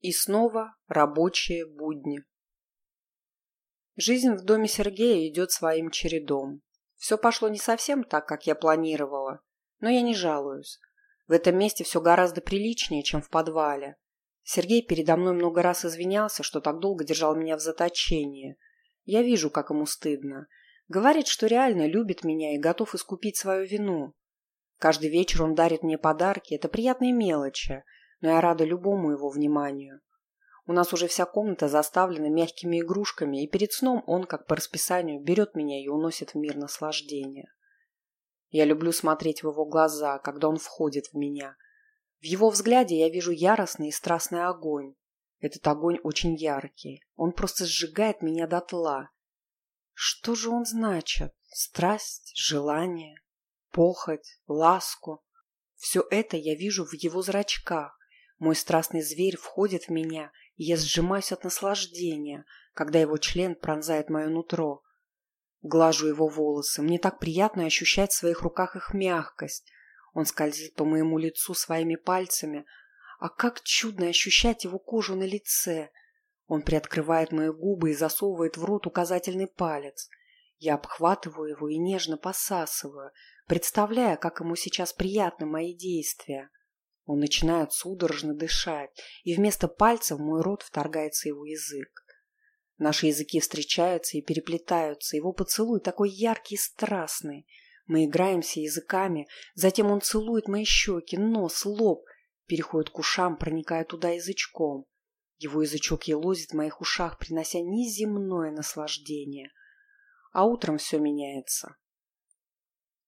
И снова рабочие будни. Жизнь в доме Сергея идет своим чередом. Все пошло не совсем так, как я планировала, но я не жалуюсь. В этом месте все гораздо приличнее, чем в подвале. Сергей передо мной много раз извинялся, что так долго держал меня в заточении. Я вижу, как ему стыдно. Говорит, что реально любит меня и готов искупить свою вину. Каждый вечер он дарит мне подарки, это приятные мелочи – но я рада любому его вниманию. У нас уже вся комната заставлена мягкими игрушками, и перед сном он, как по расписанию, берет меня и уносит в мир наслаждения. Я люблю смотреть в его глаза, когда он входит в меня. В его взгляде я вижу яростный и страстный огонь. Этот огонь очень яркий. Он просто сжигает меня дотла. Что же он значит? Страсть, желание, похоть, ласку. Все это я вижу в его зрачках. Мой страстный зверь входит в меня, и я сжимаюсь от наслаждения, когда его член пронзает мое нутро. Глажу его волосы. Мне так приятно ощущать в своих руках их мягкость. Он скользит по моему лицу своими пальцами. А как чудно ощущать его кожу на лице. Он приоткрывает мои губы и засовывает в рот указательный палец. Я обхватываю его и нежно посасываю, представляя, как ему сейчас приятны мои действия. Он начинает судорожно дышать, и вместо пальцев в мой рот вторгается его язык. Наши языки встречаются и переплетаются, его поцелуй такой яркий и страстный. Мы играемся языками, затем он целует мои щеки, нос, лоб, переходит к ушам, проникая туда язычком. Его язычок елозит в моих ушах, принося неземное наслаждение. А утром все меняется.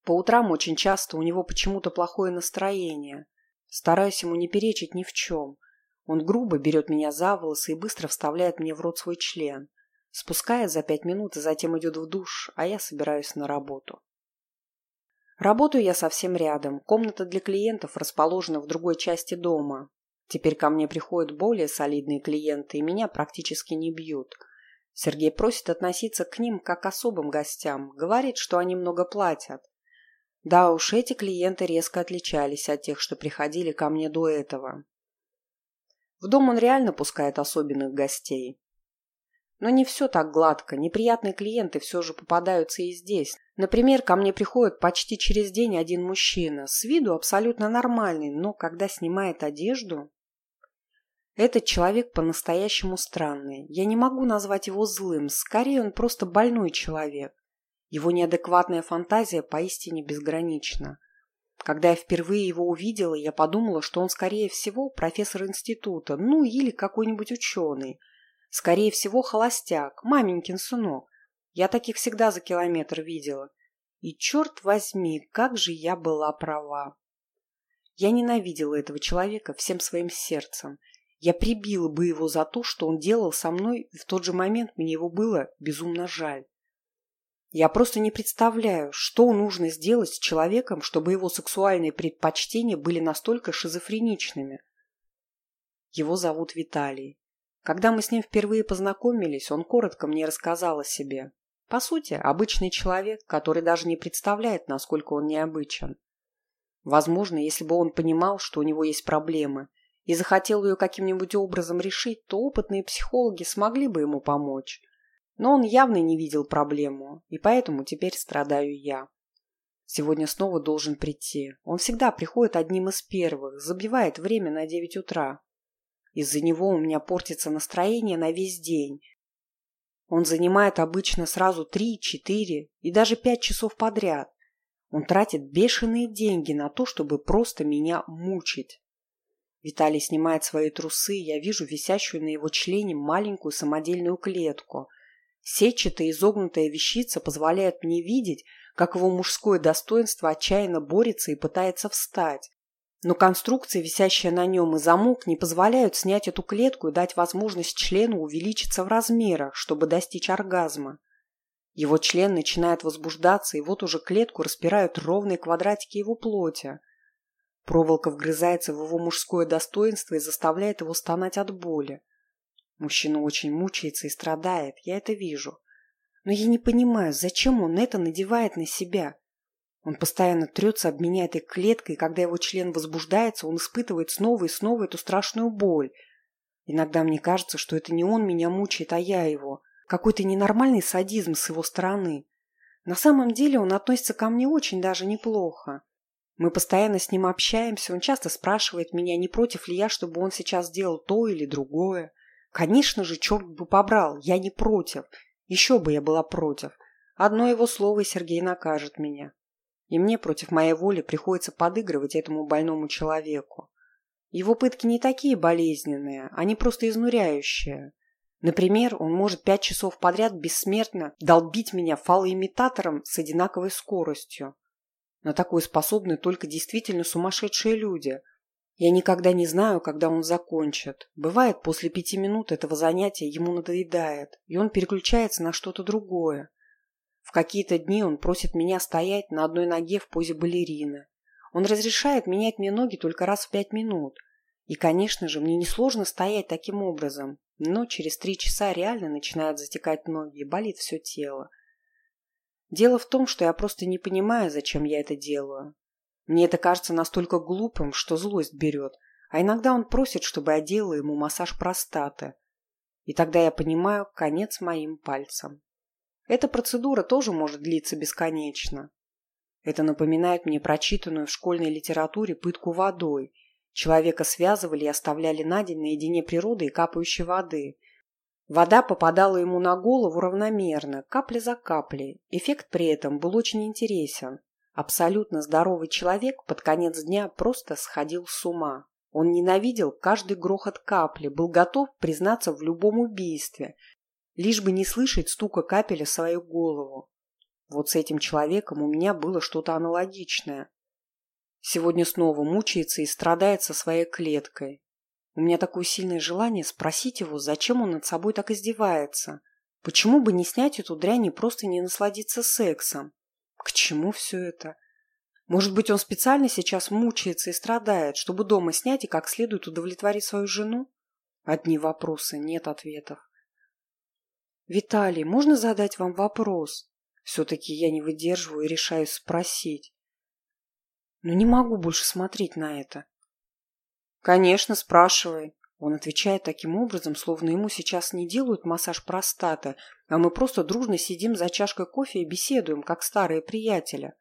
По утрам очень часто у него почему-то плохое настроение. Стараюсь ему не перечить ни в чем. Он грубо берет меня за волосы и быстро вставляет мне в рот свой член. Спускает за пять минут и затем идет в душ, а я собираюсь на работу. Работаю я совсем рядом. Комната для клиентов расположена в другой части дома. Теперь ко мне приходят более солидные клиенты, и меня практически не бьют. Сергей просит относиться к ним как к особым гостям, говорит, что они много платят. Да уж, эти клиенты резко отличались от тех, что приходили ко мне до этого. В дом он реально пускает особенных гостей. Но не все так гладко, неприятные клиенты все же попадаются и здесь. Например, ко мне приходит почти через день один мужчина, с виду абсолютно нормальный, но когда снимает одежду... Этот человек по-настоящему странный. Я не могу назвать его злым, скорее он просто больной человек. Его неадекватная фантазия поистине безгранична. Когда я впервые его увидела, я подумала, что он, скорее всего, профессор института, ну или какой-нибудь ученый. Скорее всего, холостяк, маменькин сынок. Я таких всегда за километр видела. И черт возьми, как же я была права. Я ненавидела этого человека всем своим сердцем. Я прибила бы его за то, что он делал со мной, и в тот же момент мне его было безумно жаль. Я просто не представляю, что нужно сделать с человеком, чтобы его сексуальные предпочтения были настолько шизофреничными. Его зовут Виталий. Когда мы с ним впервые познакомились, он коротко мне рассказал о себе. По сути, обычный человек, который даже не представляет, насколько он необычен. Возможно, если бы он понимал, что у него есть проблемы, и захотел ее каким-нибудь образом решить, то опытные психологи смогли бы ему помочь. Но он явно не видел проблему, и поэтому теперь страдаю я. Сегодня снова должен прийти. Он всегда приходит одним из первых, забивает время на девять утра. Из-за него у меня портится настроение на весь день. Он занимает обычно сразу три, четыре и даже пять часов подряд. Он тратит бешеные деньги на то, чтобы просто меня мучить. Виталий снимает свои трусы, я вижу висящую на его члене маленькую самодельную клетку – Сетчатая изогнутая вещица позволяет мне видеть, как его мужское достоинство отчаянно борется и пытается встать. Но конструкция, висящая на нем, и замок не позволяют снять эту клетку и дать возможность члену увеличиться в размерах, чтобы достичь оргазма. Его член начинает возбуждаться, и вот уже клетку распирают ровные квадратики его плоти. Проволока вгрызается в его мужское достоинство и заставляет его стонать от боли. Мужчина очень мучается и страдает, я это вижу. Но я не понимаю, зачем он это надевает на себя. Он постоянно трется об меня этой клеткой, и когда его член возбуждается, он испытывает снова и снова эту страшную боль. Иногда мне кажется, что это не он меня мучает, а я его. Какой-то ненормальный садизм с его стороны. На самом деле он относится ко мне очень даже неплохо. Мы постоянно с ним общаемся, он часто спрашивает меня, не против ли я, чтобы он сейчас сделал то или другое. Конечно же, черт бы побрал, я не против. Еще бы я была против. Одно его слово, и Сергей накажет меня. И мне против моей воли приходится подыгрывать этому больному человеку. Его пытки не такие болезненные, они просто изнуряющие. Например, он может пять часов подряд бессмертно долбить меня фалоимитатором с одинаковой скоростью. На такое способны только действительно сумасшедшие люди. Я никогда не знаю, когда он закончит. Бывает, после пяти минут этого занятия ему надоедает, и он переключается на что-то другое. В какие-то дни он просит меня стоять на одной ноге в позе балерины. Он разрешает менять мне ноги только раз в пять минут. И, конечно же, мне несложно стоять таким образом, но через три часа реально начинают затекать ноги и болит все тело. Дело в том, что я просто не понимаю, зачем я это делаю. Мне это кажется настолько глупым, что злость берет, а иногда он просит, чтобы я делала ему массаж простаты. И тогда я понимаю конец моим пальцам. Эта процедура тоже может длиться бесконечно. Это напоминает мне прочитанную в школьной литературе пытку водой. Человека связывали и оставляли на день наедине природы и капающей воды – Вода попадала ему на голову равномерно, капля за каплей. Эффект при этом был очень интересен. Абсолютно здоровый человек под конец дня просто сходил с ума. Он ненавидел каждый грохот капли, был готов признаться в любом убийстве, лишь бы не слышать стука капеля свою голову. Вот с этим человеком у меня было что-то аналогичное. Сегодня снова мучается и страдает со своей клеткой. У меня такое сильное желание спросить его, зачем он над собой так издевается. Почему бы не снять эту дрянь и просто не насладиться сексом? К чему все это? Может быть, он специально сейчас мучается и страдает, чтобы дома снять и как следует удовлетворить свою жену? Одни вопросы, нет ответов. «Виталий, можно задать вам вопрос?» Все-таки я не выдерживаю и решаю спросить. Но не могу больше смотреть на это. «Конечно, спрашивай». Он отвечает таким образом, словно ему сейчас не делают массаж простаты, а мы просто дружно сидим за чашкой кофе и беседуем, как старые приятели.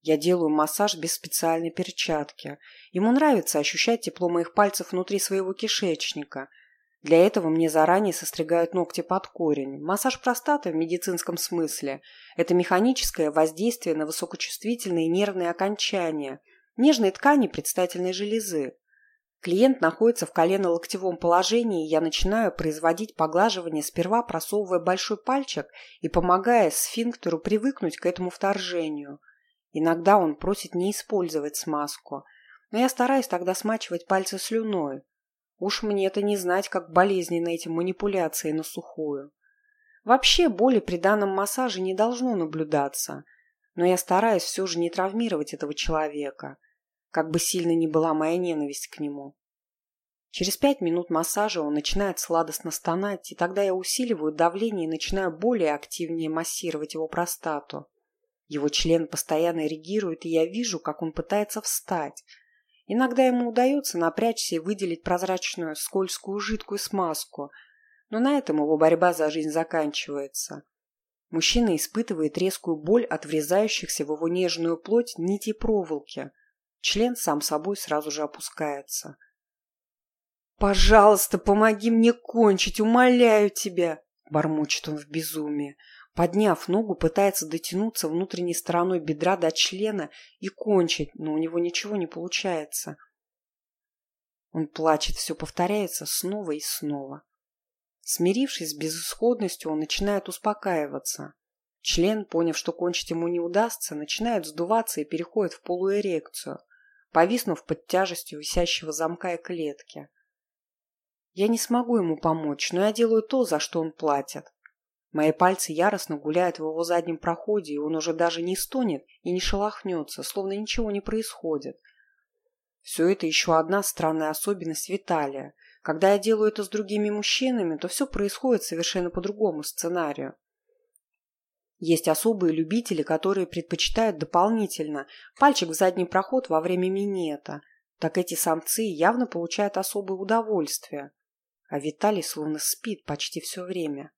Я делаю массаж без специальной перчатки. Ему нравится ощущать тепло моих пальцев внутри своего кишечника. Для этого мне заранее состригают ногти под корень. Массаж простаты в медицинском смысле – это механическое воздействие на высокочувствительные нервные окончания, нежные ткани предстательной железы. Клиент находится в колено-локтевом положении, и я начинаю производить поглаживание, сперва просовывая большой пальчик и помогая сфинктеру привыкнуть к этому вторжению. Иногда он просит не использовать смазку, но я стараюсь тогда смачивать пальцы слюной. Уж мне это не знать, как болезненно эти манипуляции на сухую. Вообще боли при данном массаже не должно наблюдаться, но я стараюсь все же не травмировать этого человека – как бы сильно ни была моя ненависть к нему. Через пять минут массажа он начинает сладостно стонать, и тогда я усиливаю давление и начинаю более активнее массировать его простату. Его член постоянно реагирует, и я вижу, как он пытается встать. Иногда ему удается напрячься и выделить прозрачную скользкую жидкую смазку, но на этом его борьба за жизнь заканчивается. Мужчина испытывает резкую боль от врезающихся в его нежную плоть нити проволоки – Член сам собой сразу же опускается. «Пожалуйста, помоги мне кончить, умоляю тебя!» Бормочет он в безумии. Подняв ногу, пытается дотянуться внутренней стороной бедра до члена и кончить, но у него ничего не получается. Он плачет, все повторяется снова и снова. Смирившись с безысходностью, он начинает успокаиваться. Член, поняв, что кончить ему не удастся, начинает сдуваться и переходит в полуэрекцию повиснув под тяжестью висящего замка и клетки. Я не смогу ему помочь, но я делаю то, за что он платит. Мои пальцы яростно гуляют в его заднем проходе, и он уже даже не стонет и не шелохнется, словно ничего не происходит. Все это еще одна странная особенность Виталия. Когда я делаю это с другими мужчинами, то все происходит совершенно по другому сценарию. Есть особые любители, которые предпочитают дополнительно пальчик в задний проход во время минета. Так эти самцы явно получают особое удовольствие. а Виталий словно спит почти все время.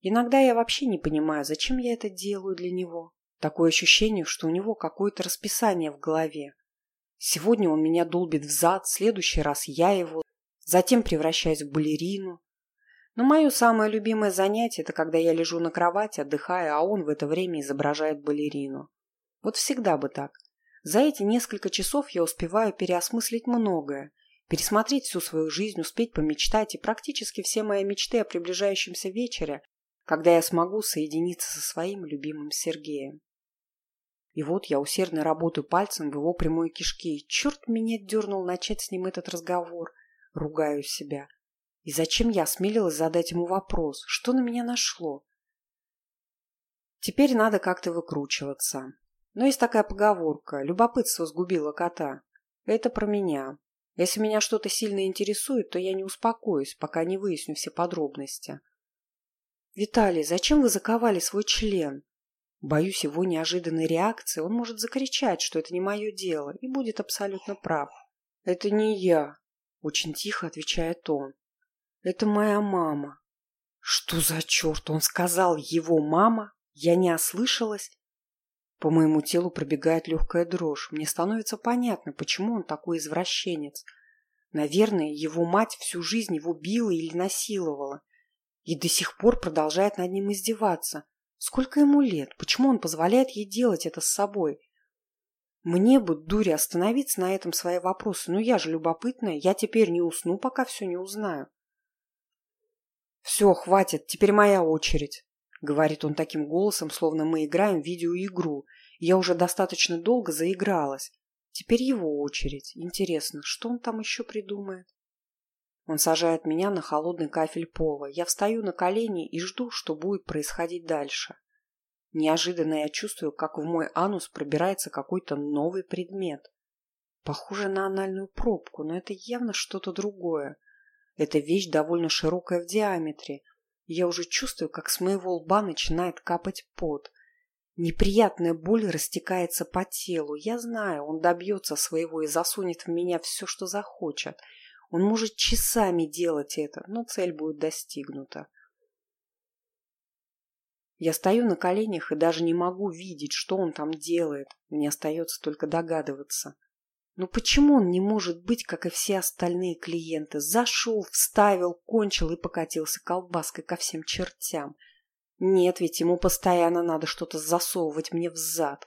Иногда я вообще не понимаю, зачем я это делаю для него. Такое ощущение, что у него какое-то расписание в голове. Сегодня он меня долбит в зад, следующий раз я его, затем превращаюсь в балерину. Но мое самое любимое занятие – это когда я лежу на кровати, отдыхая, а он в это время изображает балерину. Вот всегда бы так. За эти несколько часов я успеваю переосмыслить многое, пересмотреть всю свою жизнь, успеть помечтать, и практически все мои мечты о приближающемся вечере, когда я смогу соединиться со своим любимым Сергеем. И вот я усердно работаю пальцем в его прямой кишке, и черт меня дернул начать с ним этот разговор. Ругаю себя. И зачем я осмелилась задать ему вопрос? Что на меня нашло? Теперь надо как-то выкручиваться. Но есть такая поговорка «любопытство сгубило кота». Это про меня. Если меня что-то сильно интересует, то я не успокоюсь, пока не выясню все подробности. «Виталий, зачем вы заковали свой член?» Боюсь его неожиданной реакции, он может закричать, что это не мое дело, и будет абсолютно прав. «Это не я», — очень тихо отвечает он. «Это моя мама». «Что за черт?» Он сказал «его мама»? Я не ослышалась? По моему телу пробегает легкая дрожь. Мне становится понятно, почему он такой извращенец. Наверное, его мать всю жизнь его била или насиловала. И до сих пор продолжает над ним издеваться. Сколько ему лет? Почему он позволяет ей делать это с собой? Мне бы, дури, остановиться на этом свои вопросы. Но я же любопытная. Я теперь не усну, пока все не узнаю. Все, хватит. Теперь моя очередь. Говорит он таким голосом, словно мы играем в видеоигру. Я уже достаточно долго заигралась. Теперь его очередь. Интересно, что он там еще придумает? Он сажает меня на холодный кафель пола. Я встаю на колени и жду, что будет происходить дальше. Неожиданно я чувствую, как в мой анус пробирается какой-то новый предмет. Похоже на анальную пробку, но это явно что-то другое. Эта вещь довольно широкая в диаметре, я уже чувствую, как с моего лба начинает капать пот. Неприятная боль растекается по телу. Я знаю, он добьется своего и засунет в меня все, что захочет. Он может часами делать это, но цель будет достигнута. Я стою на коленях и даже не могу видеть, что он там делает. Мне остается только догадываться. Но почему он не может быть, как и все остальные клиенты? Зашел, вставил, кончил и покатился колбаской ко всем чертям. Нет, ведь ему постоянно надо что-то засовывать мне в зад.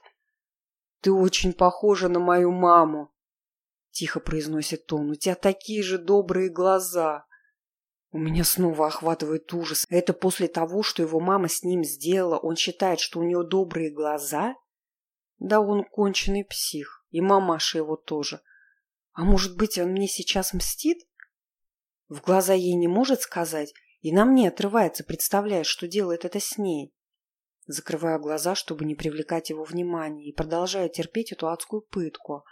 «Ты очень похожа на мою маму», — тихо произносит он. «У тебя такие же добрые глаза». У меня снова охватывает ужас. Это после того, что его мама с ним сделала, он считает, что у нее добрые глаза? Да он конченый псих. И мамаша его тоже. А может быть, он мне сейчас мстит? В глаза ей не может сказать, и на мне отрывается, представляя, что делает это с ней. Закрываю глаза, чтобы не привлекать его внимания, и продолжаю терпеть эту адскую пытку.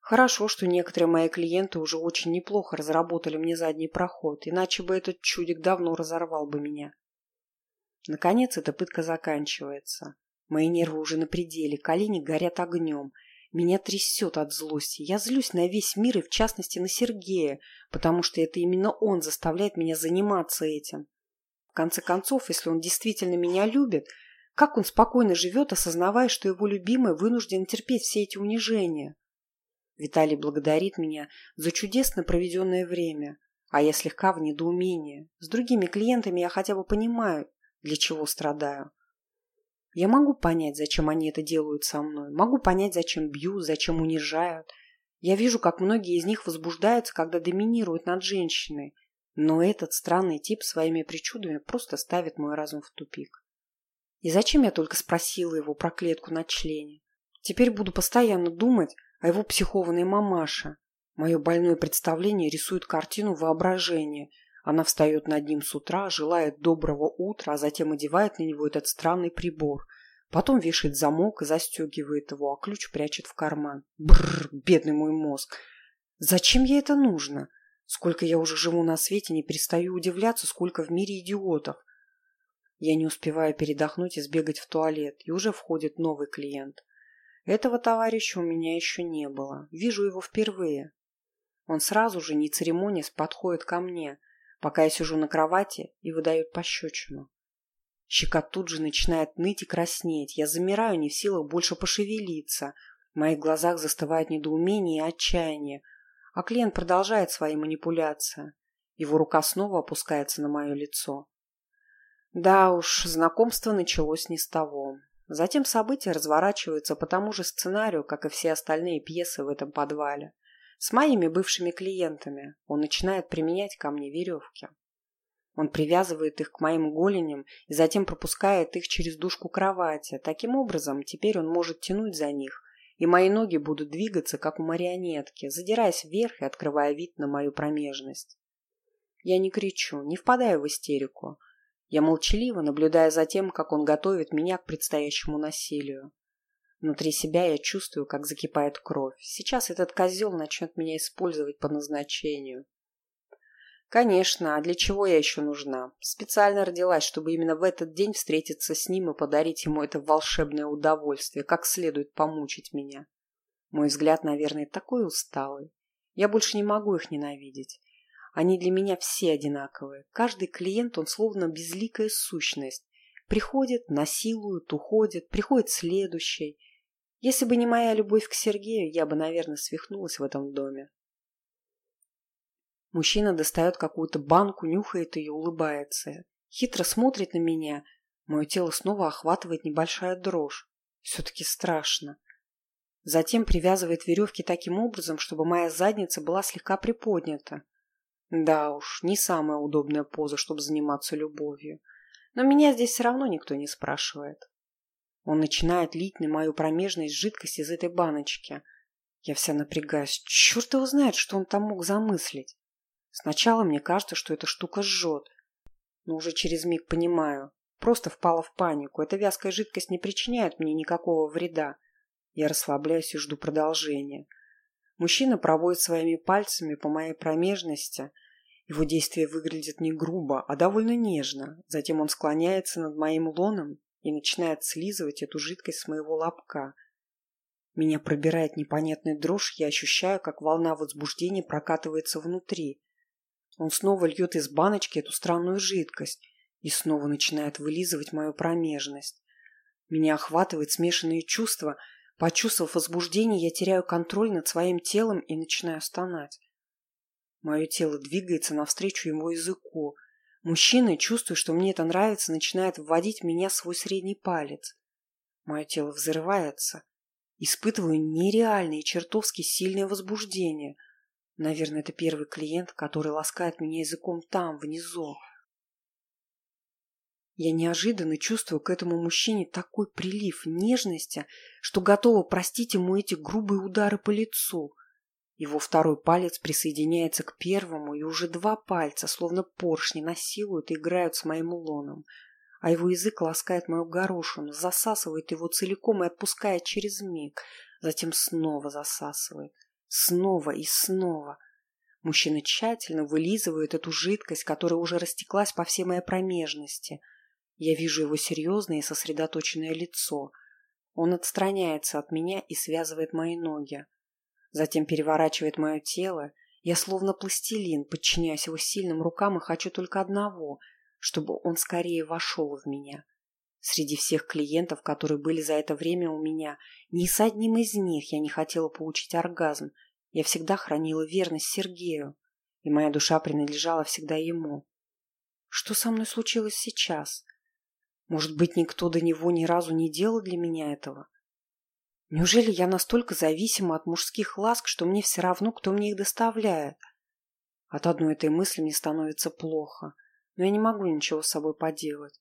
Хорошо, что некоторые мои клиенты уже очень неплохо разработали мне задний проход, иначе бы этот чудик давно разорвал бы меня. Наконец эта пытка заканчивается. Мои нервы уже на пределе, колени горят огнем – меня трясет от злости. Я злюсь на весь мир и в частности на Сергея, потому что это именно он заставляет меня заниматься этим. В конце концов, если он действительно меня любит, как он спокойно живет, осознавая, что его любимый вынужден терпеть все эти унижения? Виталий благодарит меня за чудесно проведенное время, а я слегка в недоумении. С другими клиентами я хотя бы понимаю, для чего страдаю. Я могу понять, зачем они это делают со мной. Могу понять, зачем бьют, зачем унижают. Я вижу, как многие из них возбуждаются, когда доминируют над женщиной. Но этот странный тип своими причудами просто ставит мой разум в тупик. И зачем я только спросила его про клетку на члене? Теперь буду постоянно думать о его психованной мамаше. Мое больное представление рисует картину воображения. Она встает над ним с утра, желает доброго утра, а затем одевает на него этот странный прибор. Потом вешает замок и застегивает его, а ключ прячет в карман. Бррр, бедный мой мозг. Зачем ей это нужно? Сколько я уже живу на свете, не перестаю удивляться, сколько в мире идиотов. Я не успеваю передохнуть и сбегать в туалет, и уже входит новый клиент. Этого товарища у меня еще не было. Вижу его впервые. Он сразу же, не церемонясь, подходит ко мне, пока я сижу на кровати и выдает пощечину. Щека тут же начинает ныть и краснеть. Я замираю, не в силах больше пошевелиться. В моих глазах застывает недоумение и отчаяние. А клиент продолжает свои манипуляции. Его рука снова опускается на мое лицо. Да уж, знакомство началось не с того. Затем события разворачиваются по тому же сценарию, как и все остальные пьесы в этом подвале. С моими бывшими клиентами он начинает применять ко мне веревки. Он привязывает их к моим голеням и затем пропускает их через дужку кровати. Таким образом, теперь он может тянуть за них, и мои ноги будут двигаться, как у марионетки, задираясь вверх и открывая вид на мою промежность. Я не кричу, не впадаю в истерику. Я молчаливо наблюдая за тем, как он готовит меня к предстоящему насилию. Внутри себя я чувствую, как закипает кровь. Сейчас этот козел начнет меня использовать по назначению. Конечно, а для чего я еще нужна? Специально родилась, чтобы именно в этот день встретиться с ним и подарить ему это волшебное удовольствие, как следует помучить меня. Мой взгляд, наверное, такой усталый. Я больше не могу их ненавидеть. Они для меня все одинаковые. Каждый клиент, он словно безликая сущность. Приходит, насилует, уходит, приходит следующий. Если бы не моя любовь к Сергею, я бы, наверное, свихнулась в этом доме. Мужчина достает какую-то банку, нюхает ее, улыбается. Хитро смотрит на меня. Мое тело снова охватывает небольшая дрожь. Все-таки страшно. Затем привязывает веревки таким образом, чтобы моя задница была слегка приподнята. Да уж, не самая удобная поза, чтобы заниматься любовью. Но меня здесь все равно никто не спрашивает. Он начинает лить на мою промежность жидкость из этой баночки. Я вся напрягаюсь. Черт его знает, что он там мог замыслить. Сначала мне кажется, что эта штука жжет. Но уже через миг понимаю. Просто впала в панику. Эта вязкая жидкость не причиняет мне никакого вреда. Я расслабляюсь и жду продолжения. Мужчина проводит своими пальцами по моей промежности. Его действие выглядит не грубо, а довольно нежно. Затем он склоняется над моим лоном и начинает слизывать эту жидкость с моего лобка. Меня пробирает непонятная дрожь, я ощущаю, как волна возбуждения прокатывается внутри. Он снова льет из баночки эту странную жидкость и снова начинает вылизывать мою промежность. Меня охватывает смешанные чувства – Почувствовав возбуждение, я теряю контроль над своим телом и начинаю стонать. Мое тело двигается навстречу его языку. Мужчина, чувствуя, что мне это нравится, начинает вводить в меня свой средний палец. Мое тело взрывается. Испытываю нереальное и чертовски сильное возбуждение. Наверное, это первый клиент, который ласкает меня языком там, внизу. Я неожиданно чувствую к этому мужчине такой прилив нежности, что готова простить ему эти грубые удары по лицу. Его второй палец присоединяется к первому, и уже два пальца, словно поршни, насилуют и играют с моим лоном. А его язык ласкает мою горошину, засасывает его целиком и отпускает через миг, затем снова засасывает. Снова и снова. Мужчина тщательно вылизывает эту жидкость, которая уже растеклась по всей моей промежности – я вижу его серьезное и сосредоточенное лицо. Он отстраняется от меня и связывает мои ноги. Затем переворачивает мое тело. Я словно пластилин, подчиняюсь его сильным рукам и хочу только одного, чтобы он скорее вошел в меня. Среди всех клиентов, которые были за это время у меня, ни с одним из них я не хотела получить оргазм. Я всегда хранила верность Сергею, и моя душа принадлежала всегда ему. Что со мной случилось сейчас? Может быть, никто до него ни разу не делал для меня этого? Неужели я настолько зависима от мужских ласк, что мне все равно, кто мне их доставляет? От одной этой мысли мне становится плохо, но я не могу ничего с собой поделать.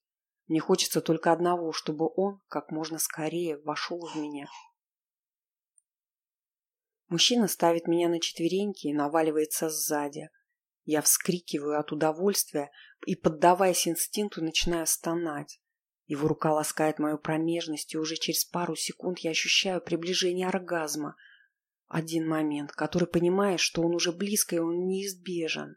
Мне хочется только одного, чтобы он как можно скорее вошел в меня. Мужчина ставит меня на четвереньки и наваливается сзади. Я вскрикиваю от удовольствия и, поддаваясь инстинкту, начинаю стонать. Его рука ласкает мою промежность, и уже через пару секунд я ощущаю приближение оргазма. Один момент, который понимает, что он уже близко и он неизбежен.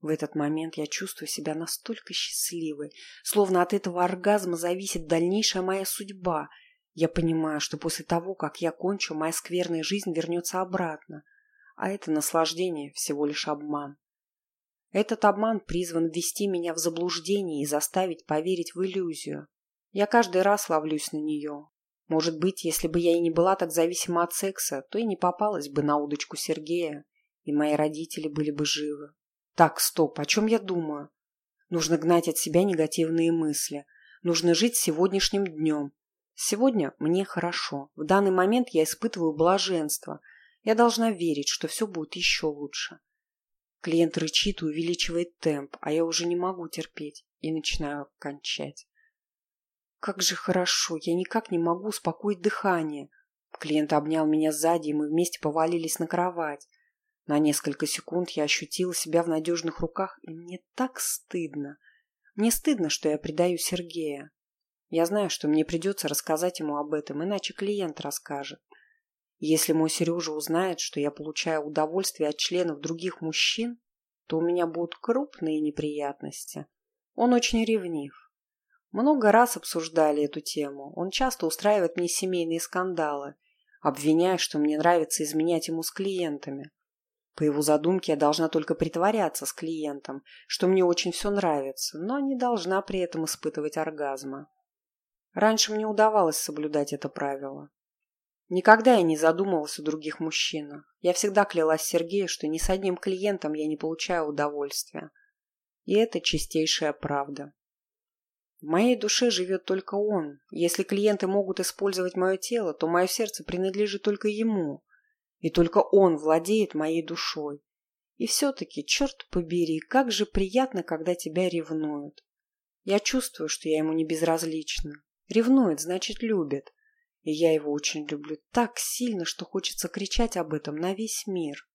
В этот момент я чувствую себя настолько счастливой, словно от этого оргазма зависит дальнейшая моя судьба. Я понимаю, что после того, как я кончу, моя скверная жизнь вернется обратно. а это наслаждение всего лишь обман. Этот обман призван ввести меня в заблуждение и заставить поверить в иллюзию. Я каждый раз ловлюсь на нее. Может быть, если бы я и не была так зависима от секса, то и не попалась бы на удочку Сергея, и мои родители были бы живы. Так, стоп, о чем я думаю? Нужно гнать от себя негативные мысли. Нужно жить сегодняшним днем. Сегодня мне хорошо. В данный момент я испытываю блаженство. Я должна верить, что все будет еще лучше. Клиент рычит и увеличивает темп, а я уже не могу терпеть и начинаю кончать. Как же хорошо, я никак не могу успокоить дыхание. Клиент обнял меня сзади, и мы вместе повалились на кровать. На несколько секунд я ощутила себя в надежных руках, и мне так стыдно. Мне стыдно, что я предаю Сергея. Я знаю, что мне придется рассказать ему об этом, иначе клиент расскажет. Если мой Сережа узнает, что я получаю удовольствие от членов других мужчин, то у меня будут крупные неприятности. Он очень ревнив. Много раз обсуждали эту тему. Он часто устраивает мне семейные скандалы, обвиняя, что мне нравится изменять ему с клиентами. По его задумке я должна только притворяться с клиентом, что мне очень все нравится, но не должна при этом испытывать оргазма. Раньше мне удавалось соблюдать это правило. Никогда я не задумывалась о других мужчинах. Я всегда клялась Сергею, что ни с одним клиентом я не получаю удовольствия. И это чистейшая правда. В моей душе живет только он. Если клиенты могут использовать мое тело, то мое сердце принадлежит только ему. И только он владеет моей душой. И все-таки, черт побери, как же приятно, когда тебя ревнуют. Я чувствую, что я ему не безразлична. Ревнует, значит, любит. И я его очень люблю так сильно, что хочется кричать об этом на весь мир.